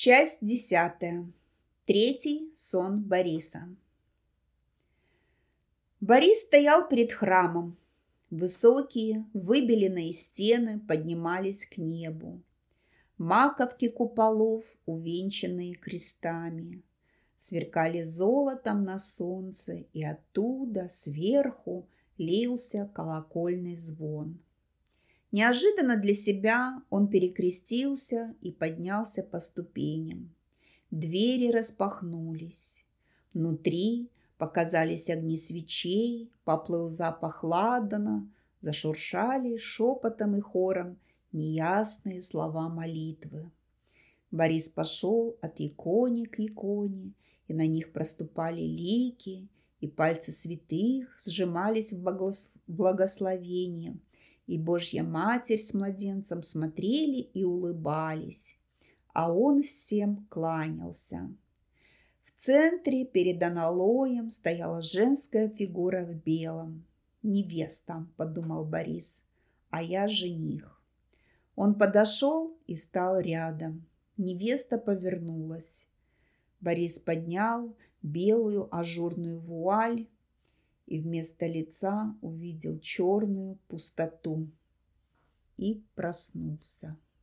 Часть десятая. Третий сон Бориса. Борис стоял перед храмом. Высокие, выбеленные стены поднимались к небу. Маковки куполов, увенчанные крестами, сверкали золотом на солнце, и оттуда, сверху, лился колокольный звон. Неожиданно для себя он перекрестился и поднялся по ступеням. Двери распахнулись. Внутри показались огни свечей, поплыл запах ладана, зашуршали шепотом и хором неясные слова молитвы. Борис пошел от икони к иконе, и на них проступали лики, и пальцы святых сжимались в благословение – и Божья Матерь с младенцем смотрели и улыбались, а он всем кланялся. В центре перед аналоем стояла женская фигура в белом. «Невеста», — подумал Борис, — «а я жених». Он подошел и стал рядом. Невеста повернулась. Борис поднял белую ажурную вуаль и вместо лица увидел черную пустоту и проснулся.